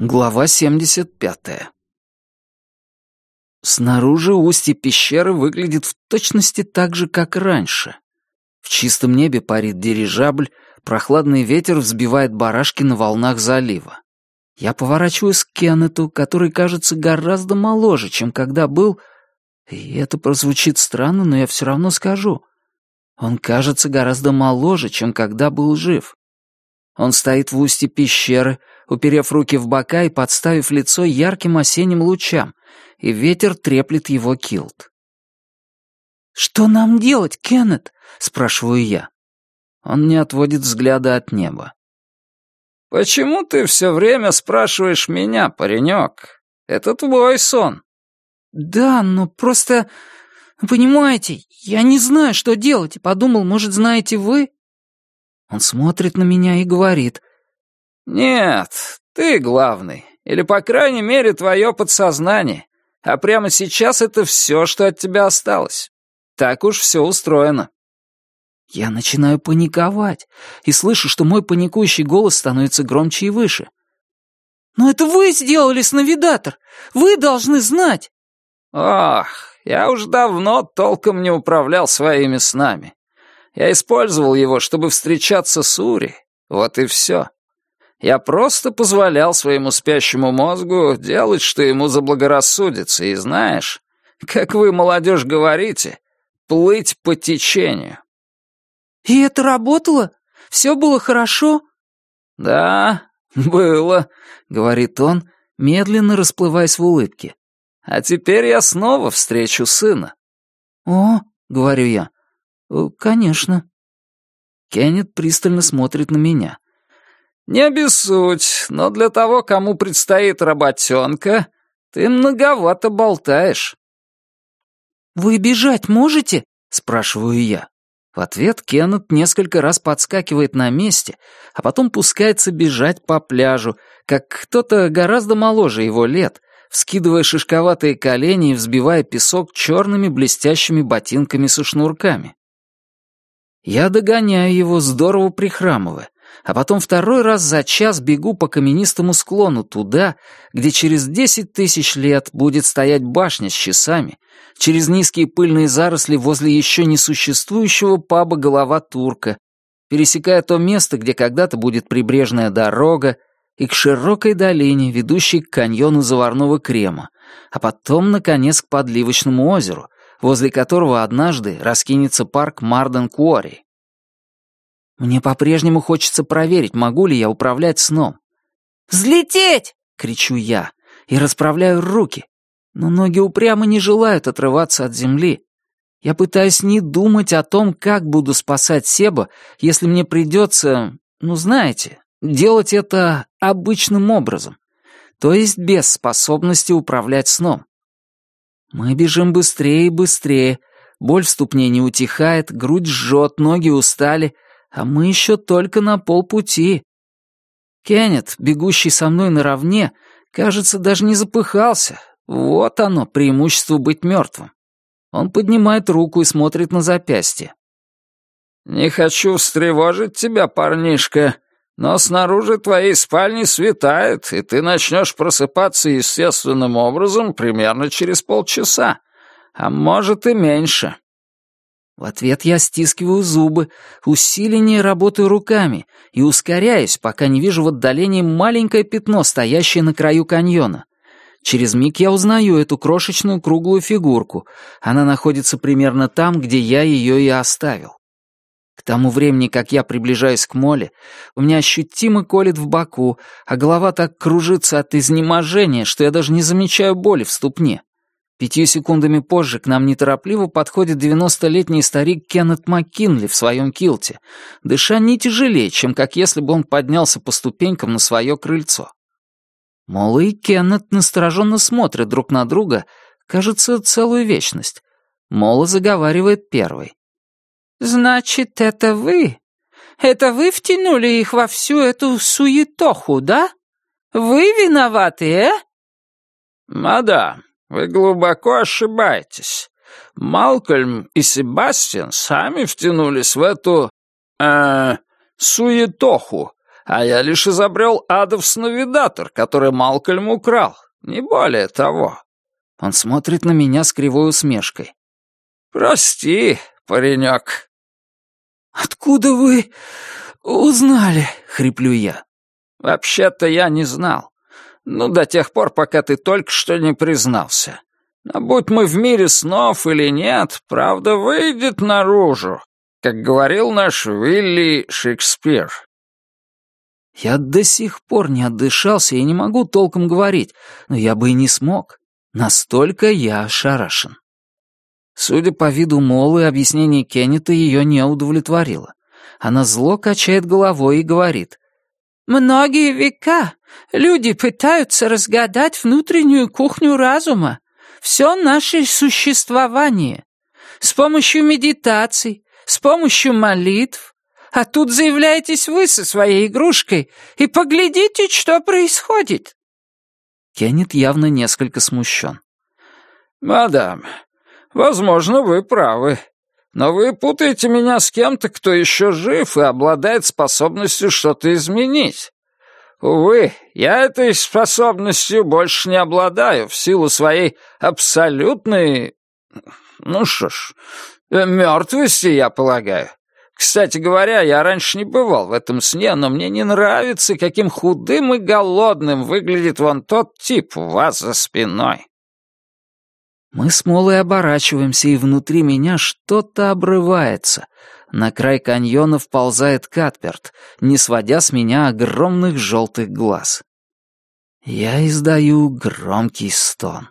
Глава 75 Снаружи устье пещеры выглядит в точности так же, как раньше. В чистом небе парит дирижабль, прохладный ветер взбивает барашки на волнах залива. Я поворачиваюсь к Кеннету, который кажется гораздо моложе, чем когда был... И это прозвучит странно, но я все равно скажу. Он кажется гораздо моложе, чем когда был жив. Он стоит в устье пещеры, уперев руки в бока и подставив лицо ярким осенним лучам, и ветер треплет его килт. «Что нам делать, Кеннет?» — спрашиваю я. Он не отводит взгляда от неба. «Почему ты все время спрашиваешь меня, паренек? Это твой сон». «Да, но просто... Понимаете, я не знаю, что делать, и подумал, может, знаете вы?» Он смотрит на меня и говорит. «Нет, ты главный. Или, по крайней мере, твое подсознание. А прямо сейчас это все, что от тебя осталось. Так уж все устроено». Я начинаю паниковать и слышу, что мой паникующий голос становится громче и выше. «Но это вы сделали сновидатор! Вы должны знать!» «Ох, я уж давно толком не управлял своими снами. Я использовал его, чтобы встречаться с Ури. Вот и все. Я просто позволял своему спящему мозгу делать, что ему заблагорассудится, и знаешь, как вы, молодежь, говорите, плыть по течению. «И это работало? Все было хорошо?» «Да, было», — говорит он, медленно расплываясь в улыбке. «А теперь я снова встречу сына». «О», — говорю я, «Конечно». Кеннет пристально смотрит на меня. «Не обессудь, но для того, кому предстоит работенка, ты многовато болтаешь». «Вы бежать можете?» — спрашиваю я. В ответ Кеннет несколько раз подскакивает на месте, а потом пускается бежать по пляжу, как кто-то гораздо моложе его лет, вскидывая шишковатые колени и взбивая песок черными блестящими ботинками со шнурками. Я догоняю его, здорово прихрамывая, а потом второй раз за час бегу по каменистому склону туда, где через десять тысяч лет будет стоять башня с часами, через низкие пыльные заросли возле еще несуществующего паба «Голова турка», пересекая то место, где когда-то будет прибрежная дорога, и к широкой долине, ведущей к каньону заварного крема, а потом, наконец, к подливочному озеру, возле которого однажды раскинется парк Марден Куори. Мне по-прежнему хочется проверить, могу ли я управлять сном. «Взлететь!» — кричу я и расправляю руки, но ноги упрямо не желают отрываться от земли. Я пытаюсь не думать о том, как буду спасать Себа, если мне придется, ну знаете, делать это обычным образом, то есть без способности управлять сном. Мы бежим быстрее и быстрее. Боль в ступне не утихает, грудь жжет, ноги устали, а мы еще только на полпути. Кеннет, бегущий со мной наравне, кажется, даже не запыхался. Вот оно, преимущество быть мертвым. Он поднимает руку и смотрит на запястье. «Не хочу встревожить тебя, парнишка, но снаружи твоей спальни светает, и ты начнешь просыпаться естественным образом примерно через полчаса, а может и меньше». В ответ я стискиваю зубы, усиленнее работаю руками и ускоряюсь, пока не вижу в отдалении маленькое пятно, стоящее на краю каньона. Через миг я узнаю эту крошечную круглую фигурку. Она находится примерно там, где я ее и оставил. К тому времени, как я приближаюсь к моле, у меня ощутимо колет в боку, а голова так кружится от изнеможения, что я даже не замечаю боли в ступне. Пятью секундами позже к нам неторопливо подходит девяностолетний старик Кеннет МакКинли в своем килте, дыша не тяжелее, чем как если бы он поднялся по ступенькам на свое крыльцо. Мола и Кеннет настороженно смотрят друг на друга, кажется, целую вечность. Мола заговаривает первой. «Значит, это вы? Это вы втянули их во всю эту суетоху, да? Вы виноваты, э?» «Мадам, вы глубоко ошибаетесь. Малкольм и Себастьян сами втянулись в эту... э суетоху, а я лишь изобрел адов сновидатор, который Малкольм украл, не более того». Он смотрит на меня с кривой усмешкой. «Прости, паренек». «Откуда вы узнали?» — хриплю я. «Вообще-то я не знал. Ну, до тех пор, пока ты только что не признался. Но будь мы в мире снов или нет, правда выйдет наружу, как говорил наш Вилли Шекспир». Я до сих пор не отдышался и не могу толком говорить, но я бы и не смог. Настолько я ошарашен. Судя по виду Молы, объяснение Кеннета ее не удовлетворило. Она зло качает головой и говорит. «Многие века люди пытаются разгадать внутреннюю кухню разума, все наше существование, с помощью медитаций, с помощью молитв. А тут заявляетесь вы со своей игрушкой и поглядите, что происходит». Кеннет явно несколько смущен. «Мадам, возможно, вы правы. Но вы путаете меня с кем-то, кто еще жив и обладает способностью что-то изменить. Увы, я этой способностью больше не обладаю в силу своей абсолютной... Ну что ж, мертвости, я полагаю. Кстати говоря, я раньше не бывал в этом сне, но мне не нравится, каким худым и голодным выглядит вон тот тип у вас за спиной. Мы с Молой оборачиваемся, и внутри меня что-то обрывается. На край каньона вползает Катперт, не сводя с меня огромных желтых глаз. Я издаю громкий стон.